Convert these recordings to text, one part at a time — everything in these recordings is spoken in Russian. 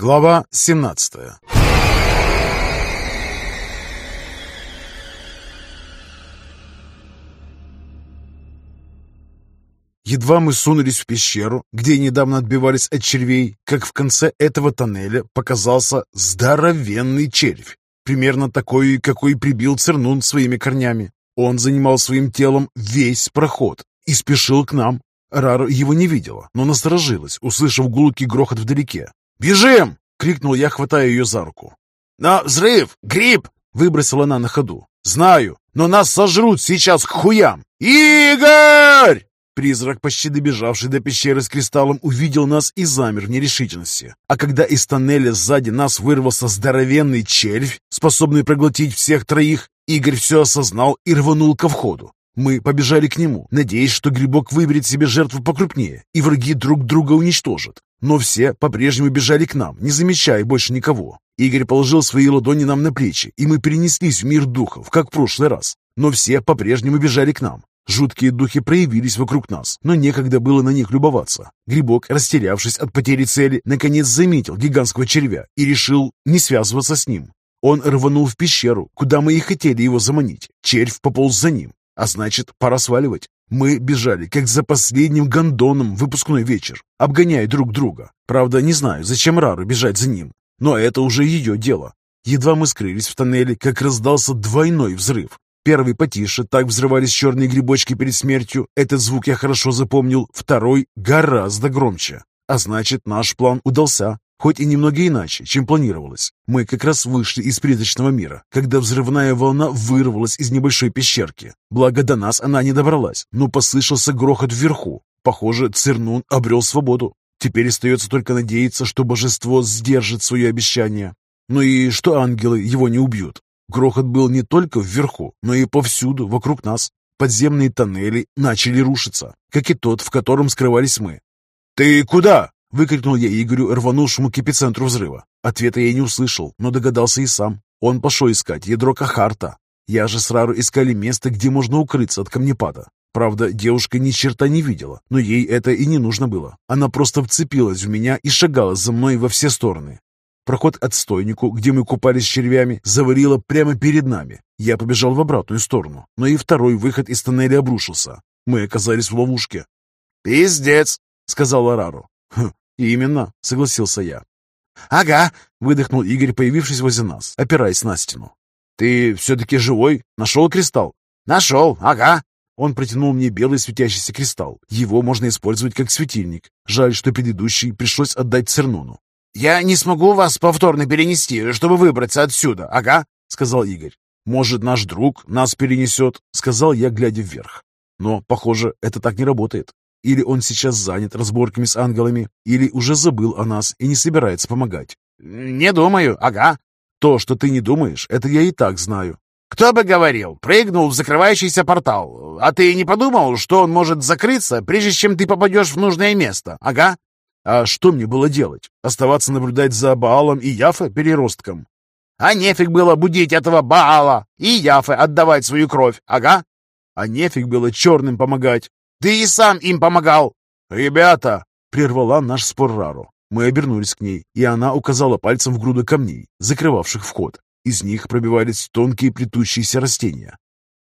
Глава 17 Едва мы сунулись в пещеру, где недавно отбивались от червей, как в конце этого тоннеля показался здоровенный червь, примерно такой, какой прибил Цернун своими корнями. Он занимал своим телом весь проход и спешил к нам. Рара его не видела, но насторожилась, услышав гулкий грохот вдалеке. «Бежим!» — крикнул я, хватая ее за руку. «Но взрыв! Гриб!» — выбросила она на ходу. «Знаю, но нас сожрут сейчас к хуям!» «Игорь!» Призрак, почти добежавший до пещеры с кристаллом, увидел нас и замер в нерешительности. А когда из тоннеля сзади нас вырвался здоровенный червь, способный проглотить всех троих, Игорь все осознал и рванул ко входу. Мы побежали к нему, надеясь, что грибок выберет себе жертву покрупнее, и враги друг друга уничтожат. Но все по-прежнему бежали к нам, не замечая больше никого. Игорь положил свои ладони нам на плечи, и мы перенеслись в мир духов, как в прошлый раз. Но все по-прежнему бежали к нам. Жуткие духи проявились вокруг нас, но некогда было на них любоваться. Грибок, растерявшись от потери цели, наконец заметил гигантского червя и решил не связываться с ним. Он рванул в пещеру, куда мы и хотели его заманить. Червь пополз за ним, а значит, пора сваливать. Мы бежали, как за последним гондоном выпускной вечер, обгоняя друг друга. Правда, не знаю, зачем Рару бежать за ним, но это уже ее дело. Едва мы скрылись в тоннеле, как раздался двойной взрыв. Первый потише, так взрывались черные грибочки перед смертью. Этот звук я хорошо запомнил. Второй гораздо громче. А значит, наш план удался, хоть и немного иначе, чем планировалось. Мы как раз вышли из призрачного мира, когда взрывная волна вырвалась из небольшой пещерки. Благо до нас она не добралась, но послышался грохот вверху. Похоже, Цернун обрел свободу. Теперь остается только надеяться, что божество сдержит свое обещание. Ну и что ангелы его не убьют. Грохот был не только вверху, но и повсюду вокруг нас. Подземные тоннели начали рушиться, как и тот, в котором скрывались мы. «Ты куда?» — выкрикнул я Игорю, рванувшему к эпицентру взрыва. Ответа я не услышал, но догадался и сам. Он пошел искать ядро Кахарта. Я же с искали место, где можно укрыться от камнепада. Правда, девушка ни черта не видела, но ей это и не нужно было. Она просто вцепилась в меня и шагала за мной во все стороны. Проход от стойнику, где мы купались с червями, заварило прямо перед нами. Я побежал в обратную сторону, но и второй выход из тоннеля обрушился. Мы оказались в ловушке. «Пиздец!» — сказал Арару. «Хм, «Именно», — согласился я. «Ага», — выдохнул Игорь, появившись возле нас, опираясь на стену. «Ты все-таки живой? Нашел кристалл?» «Нашел, ага». Он протянул мне белый светящийся кристалл. Его можно использовать как светильник. Жаль, что предыдущий пришлось отдать Цернуну. «Я не смогу вас повторно перенести, чтобы выбраться отсюда, ага», — сказал Игорь. «Может, наш друг нас перенесет», — сказал я, глядя вверх. Но, похоже, это так не работает. Или он сейчас занят разборками с ангелами, или уже забыл о нас и не собирается помогать. «Не думаю, ага». «То, что ты не думаешь, это я и так знаю». «Кто бы говорил, прыгнул в закрывающийся портал. А ты не подумал, что он может закрыться, прежде чем ты попадешь в нужное место, ага?» А что мне было делать? Оставаться наблюдать за Баалом и Яфе переростком? А нефиг было будить этого Баала и Яфе отдавать свою кровь, ага? А нефиг было черным помогать. Ты и сам им помогал. Ребята, прервала наш спор Рару. Мы обернулись к ней, и она указала пальцем в груду камней, закрывавших вход. Из них пробивались тонкие плетущиеся растения.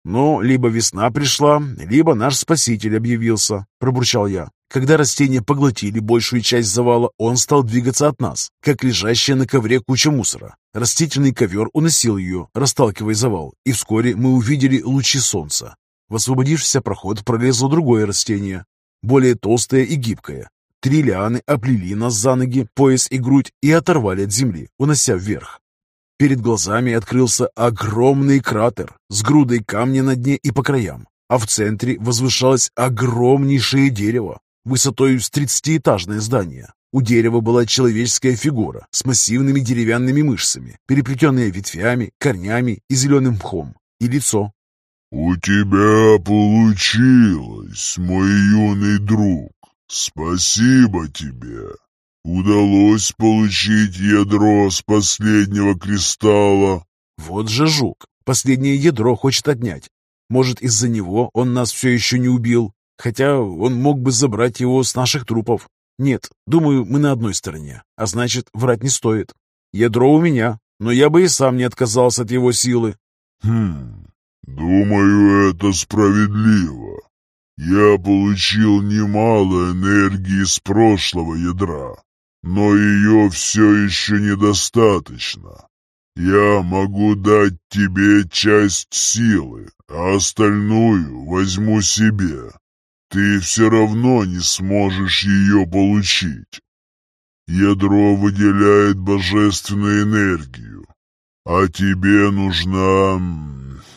«Ну, либо весна пришла, либо наш спаситель объявился», — пробурчал я. Когда растения поглотили большую часть завала, он стал двигаться от нас, как лежащая на ковре куча мусора. Растительный ковер уносил ее, расталкивая завал, и вскоре мы увидели лучи солнца. В освободившийся проход пролезло другое растение, более толстое и гибкое. Три лианы оплели нас за ноги, пояс и грудь и оторвали от земли, унося вверх. Перед глазами открылся огромный кратер с грудой камня на дне и по краям, а в центре возвышалось огромнейшее дерево, высотой с тридцатиэтажное здание. У дерева была человеческая фигура с массивными деревянными мышцами, переплетенная ветвями, корнями и зеленым мхом, и лицо. «У тебя получилось, мой юный друг. Спасибо тебе. Удалось получить ядро с последнего кристалла». Вот же жук. Последнее ядро хочет отнять. Может, из-за него он нас все еще не убил? Хотя он мог бы забрать его с наших трупов. Нет, думаю, мы на одной стороне, а значит, врать не стоит. Ядро у меня, но я бы и сам не отказался от его силы. Хм, думаю, это справедливо. Я получил немало энергии с прошлого ядра, но ее все еще недостаточно. Я могу дать тебе часть силы, а остальную возьму себе. Ты все равно не сможешь ее получить. Ядро выделяет божественную энергию, а тебе нужна...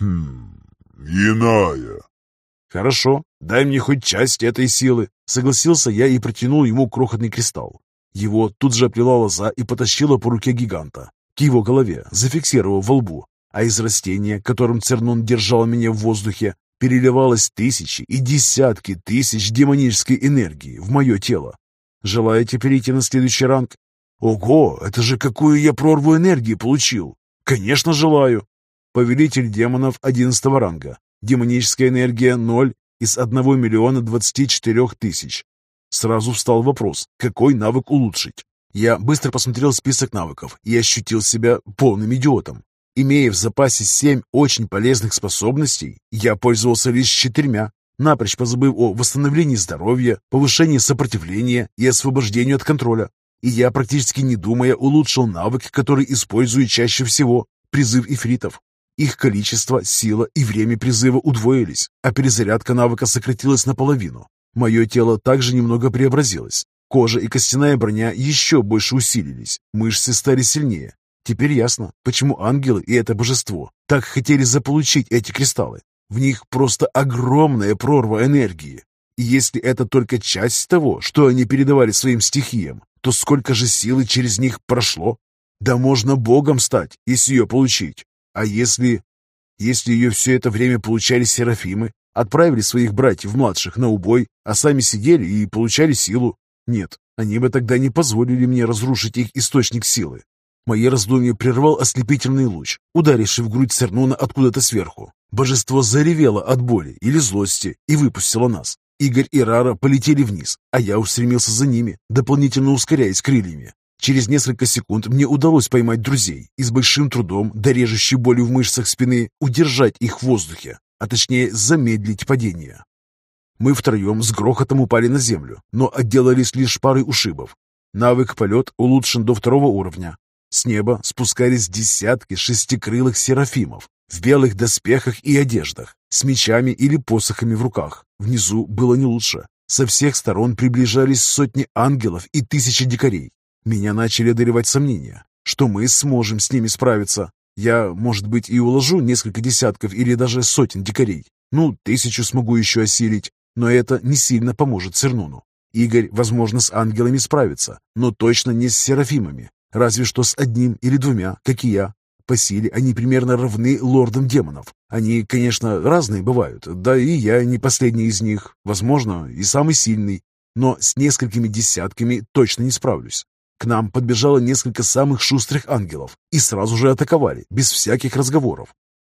Хм, иная. Хорошо, дай мне хоть часть этой силы. Согласился я и протянул ему крохотный кристалл. Его тут же оплела лоза и потащила по руке гиганта к его голове, зафиксировав во лбу, а из растения, которым Цернун держал меня в воздухе, переливалось тысячи и десятки тысяч демонической энергии в мое тело. Желаете перейти на следующий ранг? Ого, это же какую я прорву энергии получил! Конечно, желаю! Повелитель демонов одиннадцатого ранга. Демоническая энергия ноль из 1 миллиона 24 тысяч. Сразу встал вопрос, какой навык улучшить. Я быстро посмотрел список навыков и ощутил себя полным идиотом. Имея в запасе семь очень полезных способностей, я пользовался лишь четырьмя, напрочь позабыв о восстановлении здоровья, повышении сопротивления и освобождении от контроля. И я, практически не думая, улучшил навык, который использую чаще всего – призыв ифритов. Их количество, сила и время призыва удвоились, а перезарядка навыка сократилась наполовину. Мое тело также немного преобразилось. Кожа и костяная броня еще больше усилились, мышцы стали сильнее. Теперь ясно, почему ангелы и это божество так хотели заполучить эти кристаллы. В них просто огромная прорва энергии. И если это только часть того, что они передавали своим стихиям, то сколько же силы через них прошло? Да можно богом стать, если ее получить. А если... Если ее все это время получали серафимы, отправили своих братьев-младших на убой, а сами сидели и получали силу, нет, они бы тогда не позволили мне разрушить их источник силы. Мои раздумья прервал ослепительный луч, ударивший в грудь Цернуна откуда-то сверху. Божество заревело от боли или злости и выпустило нас. Игорь и Рара полетели вниз, а я устремился за ними, дополнительно ускоряясь крыльями. Через несколько секунд мне удалось поймать друзей и с большим трудом, дорежущей болью в мышцах спины, удержать их в воздухе, а точнее замедлить падение. Мы втроем с грохотом упали на землю, но отделались лишь парой ушибов. Навык полет улучшен до второго уровня. С неба спускались десятки шестикрылых серафимов в белых доспехах и одеждах, с мечами или посохами в руках. Внизу было не лучше. Со всех сторон приближались сотни ангелов и тысячи дикарей. Меня начали одолевать сомнения, что мы сможем с ними справиться. Я, может быть, и уложу несколько десятков или даже сотен дикарей. Ну, тысячу смогу еще осилить, но это не сильно поможет Цернуну. Игорь, возможно, с ангелами справится, но точно не с серафимами, разве что с одним или двумя, как и я. По силе они примерно равны лордам демонов. Они, конечно, разные бывают, да и я не последний из них, возможно, и самый сильный, но с несколькими десятками точно не справлюсь. К нам подбежало несколько самых шустрых ангелов и сразу же атаковали, без всяких разговоров.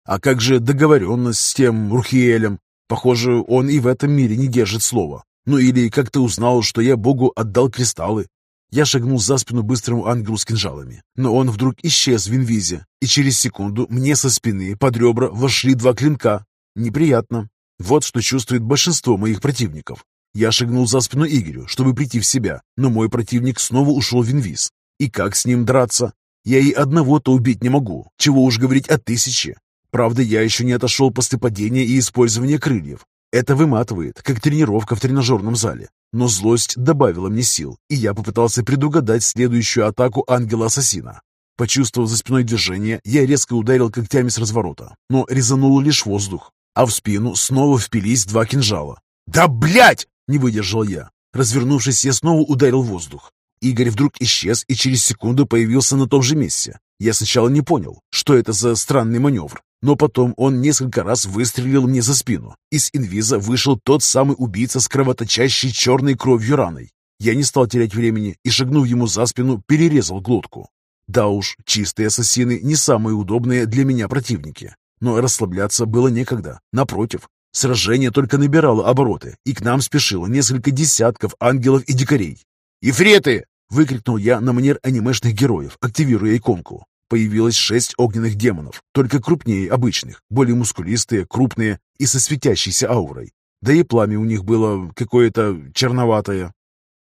А как же договоренность с тем Рухиэлем? Похоже, он и в этом мире не держит слова. Ну или как-то узнал, что я Богу отдал кристаллы. Я шагнул за спину быстрому ангелу с кинжалами, но он вдруг исчез в инвизе, и через секунду мне со спины под ребра вошли два клинка. Неприятно. Вот что чувствует большинство моих противников. Я шагнул за спину Игорю, чтобы прийти в себя, но мой противник снова ушел в инвиз. И как с ним драться? Я и одного-то убить не могу, чего уж говорить о тысяче. Правда, я еще не отошел после падения и использования крыльев. Это выматывает, как тренировка в тренажерном зале. Но злость добавила мне сил, и я попытался предугадать следующую атаку ангела-ассасина. Почувствовав за спиной движение, я резко ударил когтями с разворота, но резанул лишь воздух, а в спину снова впились два кинжала. «Да блять!» — не выдержал я. Развернувшись, я снова ударил воздух. Игорь вдруг исчез и через секунду появился на том же месте. Я сначала не понял, что это за странный маневр, но потом он несколько раз выстрелил мне за спину. Из инвиза вышел тот самый убийца с кровоточащей черной кровью раной. Я не стал терять времени и, шагнув ему за спину, перерезал глотку. Да уж, чистые ассасины не самые удобные для меня противники. Но расслабляться было некогда. Напротив, сражение только набирало обороты, и к нам спешило несколько десятков ангелов и дикарей. «Ифриты!» — выкрикнул я на манер анимешных героев, активируя иконку. Появилось шесть огненных демонов, только крупнее обычных, более мускулистые, крупные и со светящейся аурой. Да и пламя у них было какое-то черноватое.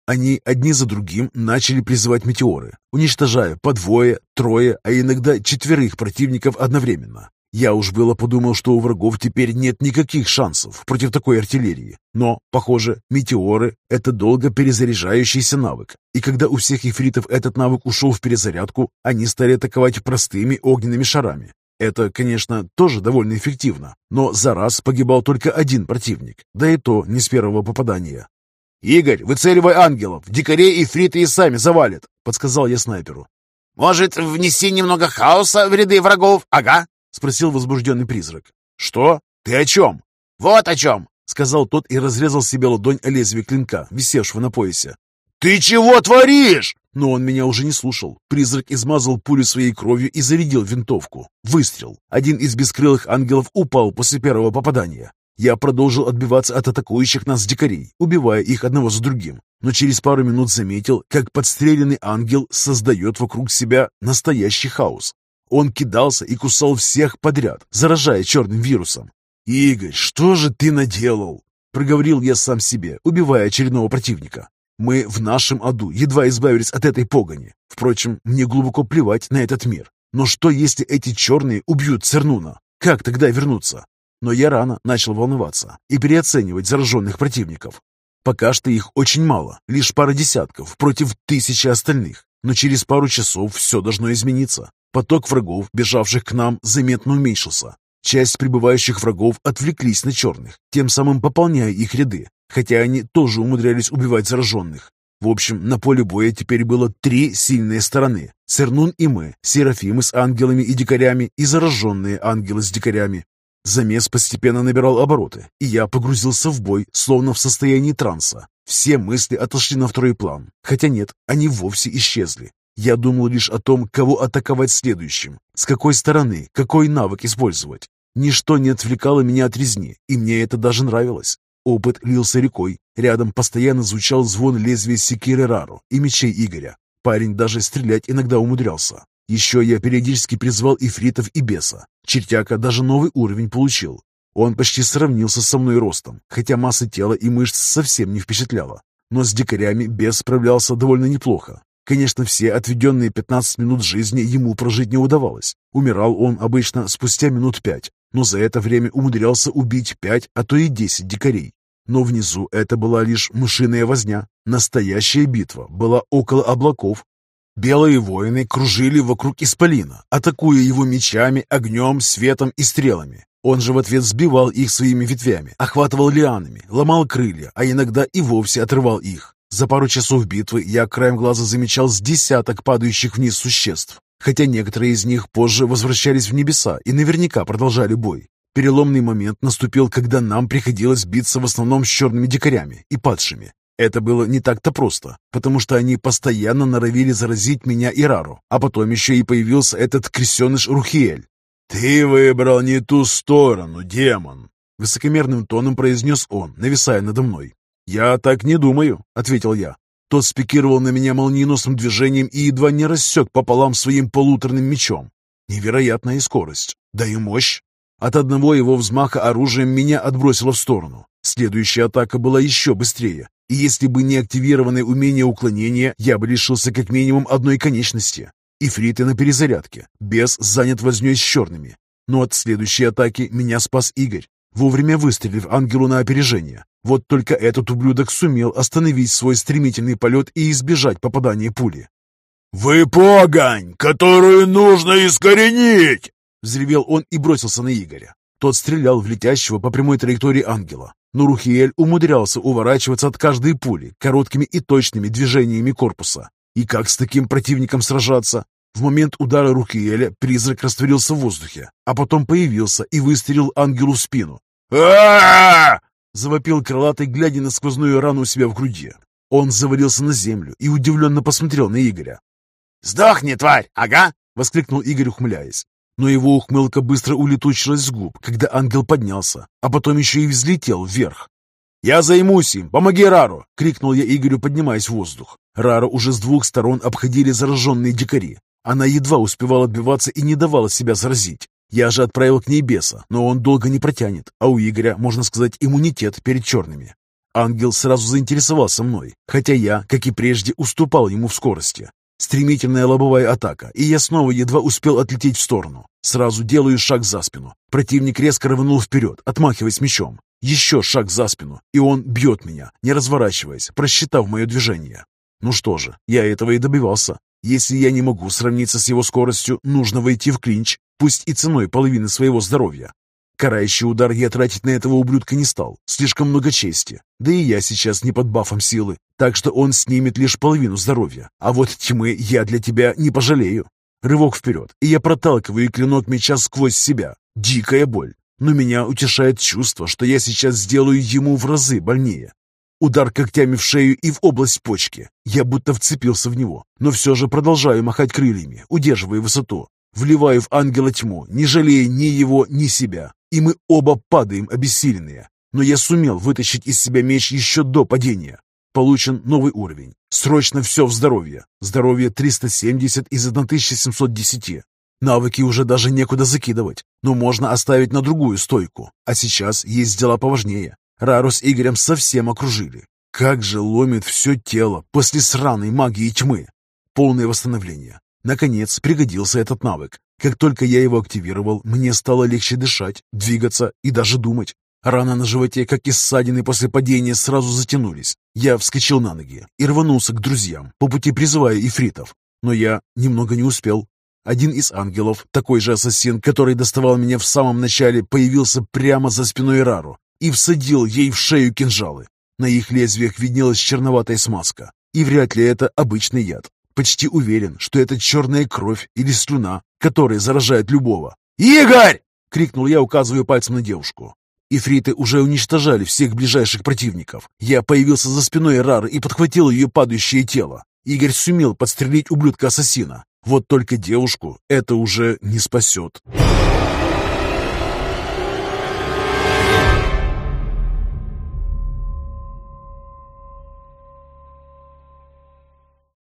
Они одни за другим начали призывать метеоры, уничтожая по двое, трое, а иногда четверых противников одновременно. Я уж было подумал, что у врагов теперь нет никаких шансов против такой артиллерии. Но, похоже, метеоры — это долго перезаряжающийся навык. И когда у всех ефритов этот навык ушел в перезарядку, они стали атаковать простыми огненными шарами. Это, конечно, тоже довольно эффективно, но за раз погибал только один противник, да и то не с первого попадания. «Игорь, выцеливай ангелов! Дикарей и фриты и сами завалят!» — подсказал я снайперу. «Может, внести немного хаоса в ряды врагов? Ага!» — спросил возбужденный призрак. «Что? Ты о чем?» «Вот о чем!» — сказал тот и разрезал себе ладонь о лезвие клинка, висевшего на поясе. «Ты чего творишь?» Но он меня уже не слушал. Призрак измазал пулю своей кровью и зарядил винтовку. Выстрел. Один из бескрылых ангелов упал после первого попадания. Я продолжил отбиваться от атакующих нас дикарей, убивая их одного за другим. Но через пару минут заметил, как подстреленный ангел создает вокруг себя настоящий хаос. Он кидался и кусал всех подряд, заражая черным вирусом. «Игорь, что же ты наделал?» Проговорил я сам себе, убивая очередного противника. Мы в нашем аду едва избавились от этой погони. Впрочем, мне глубоко плевать на этот мир. Но что, если эти черные убьют Цернуна? Как тогда вернуться? Но я рано начал волноваться и переоценивать зараженных противников. Пока что их очень мало, лишь пара десятков против тысячи остальных. Но через пару часов все должно измениться. Поток врагов, бежавших к нам, заметно уменьшился. Часть прибывающих врагов отвлеклись на черных, тем самым пополняя их ряды, хотя они тоже умудрялись убивать зараженных. В общем, на поле боя теперь было три сильные стороны. Цернун и мы, Серафимы с ангелами и дикарями и зараженные ангелы с дикарями. Замес постепенно набирал обороты, и я погрузился в бой, словно в состоянии транса. Все мысли отошли на второй план, хотя нет, они вовсе исчезли. Я думал лишь о том, кого атаковать следующим, с какой стороны, какой навык использовать. Ничто не отвлекало меня от резни, и мне это даже нравилось. Опыт лился рекой. Рядом постоянно звучал звон лезвия секиры Рару и мечей Игоря. Парень даже стрелять иногда умудрялся. Еще я периодически призвал ифритов и беса. Чертяка даже новый уровень получил. Он почти сравнился со мной ростом, хотя масса тела и мышц совсем не впечатляла. Но с дикарями бес справлялся довольно неплохо. Конечно, все отведенные 15 минут жизни ему прожить не удавалось. Умирал он обычно спустя минут пять, но за это время умудрялся убить пять, а то и десять дикарей. Но внизу это была лишь мышиная возня. Настоящая битва была около облаков. Белые воины кружили вокруг Исполина, атакуя его мечами, огнем, светом и стрелами. Он же в ответ сбивал их своими ветвями, охватывал лианами, ломал крылья, а иногда и вовсе отрывал их. За пару часов битвы я краем глаза замечал с десяток падающих вниз существ, хотя некоторые из них позже возвращались в небеса и наверняка продолжали бой. Переломный момент наступил, когда нам приходилось биться в основном с черными дикарями и падшими. Это было не так-то просто, потому что они постоянно норовили заразить меня и Рару, а потом еще и появился этот крестеныш Рухиэль. «Ты выбрал не ту сторону, демон!» Высокомерным тоном произнес он, нависая надо мной. «Я так не думаю», — ответил я. Тот спикировал на меня молниеносным движением и едва не рассек пополам своим полуторным мечом. Невероятная скорость, да и мощь. От одного его взмаха оружием меня отбросило в сторону. Следующая атака была еще быстрее, и если бы не активированное умение уклонения, я бы лишился как минимум одной конечности. Ифриты на перезарядке, бес занят возней с черными. Но от следующей атаки меня спас Игорь, вовремя выстрелив ангелу на опережение. Вот только этот ублюдок сумел остановить свой стремительный полет и избежать попадания пули. «Вы погонь, которую нужно искоренить!» Взревел он и бросился на Игоря. Тот стрелял в летящего по прямой траектории ангела, но Рухиэль умудрялся уворачиваться от каждой пули короткими и точными движениями корпуса. И как с таким противником сражаться? В момент удара Рухиэля призрак растворился в воздухе, а потом появился и выстрелил ангелу в спину. а Завопил крылатый, глядя на сквозную рану у себя в груди. Он завалился на землю и удивленно посмотрел на Игоря. «Сдохни, тварь! Ага!» — воскликнул Игорь, ухмыляясь. Но его ухмылка быстро улетучилась с губ, когда ангел поднялся, а потом еще и взлетел вверх. «Я займусь им! Помоги Рару!» — крикнул я Игорю, поднимаясь в воздух. Рара уже с двух сторон обходили зараженные дикари. Она едва успевала отбиваться и не давала себя заразить. Я же отправил к ней беса, но он долго не протянет, а у Игоря, можно сказать, иммунитет перед черными. Ангел сразу заинтересовался мной, хотя я, как и прежде, уступал ему в скорости. Стремительная лобовая атака, и я снова едва успел отлететь в сторону. Сразу делаю шаг за спину. Противник резко рванул вперед, отмахиваясь мечом. Еще шаг за спину, и он бьет меня, не разворачиваясь, просчитав мое движение. Ну что же, я этого и добивался. Если я не могу сравниться с его скоростью, нужно войти в клинч, пусть и ценой половины своего здоровья. Карающий удар я тратить на этого ублюдка не стал, слишком много чести. Да и я сейчас не под бафом силы, так что он снимет лишь половину здоровья. А вот тьмы я для тебя не пожалею. Рывок вперед, и я проталкиваю клинок меча сквозь себя. Дикая боль. Но меня утешает чувство, что я сейчас сделаю ему в разы больнее. Удар когтями в шею и в область почки. Я будто вцепился в него, но все же продолжаю махать крыльями, удерживая высоту. Вливаю в ангела тьму, не жалея ни его, ни себя. И мы оба падаем обессиленные. Но я сумел вытащить из себя меч еще до падения. Получен новый уровень. Срочно все в здоровье. Здоровье 370 из 1710. Навыки уже даже некуда закидывать, но можно оставить на другую стойку. А сейчас есть дела поважнее. Рару с Игорем совсем окружили. Как же ломит все тело после сраной магии тьмы. Полное восстановление. Наконец пригодился этот навык. Как только я его активировал, мне стало легче дышать, двигаться и даже думать. Раны на животе, как и ссадины после падения, сразу затянулись. Я вскочил на ноги и рванулся к друзьям, по пути призывая ифритов. Но я немного не успел. Один из ангелов, такой же ассасин, который доставал меня в самом начале, появился прямо за спиной Рару и всадил ей в шею кинжалы. На их лезвиях виднелась черноватая смазка, и вряд ли это обычный яд. Почти уверен, что это черная кровь или слюна, которая заражает любого. «Игорь!» — крикнул я, указывая пальцем на девушку. Ифриты уже уничтожали всех ближайших противников. Я появился за спиной Рары и подхватил ее падающее тело. Игорь сумел подстрелить ублюдка-ассасина. Вот только девушку это уже не спасет.